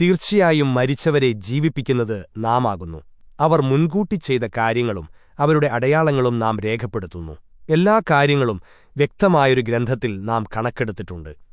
തീർച്ചയായും മരിച്ചവരെ ജീവിപ്പിക്കുന്നത് നാമാകുന്നു. അവർ മുൻകൂട്ടി ചെയ്ത കാര്യങ്ങളും അവരുടെ അടയാളങ്ങളും നാം രേഖപ്പെടുത്തുന്നു. എല്ലാ കാര്യങ്ങളും വ്യക്തമായൊരു ഗ്രന്ഥത്തിൽ നാം കണക്കെടുത്തിട്ടുണ്ട്.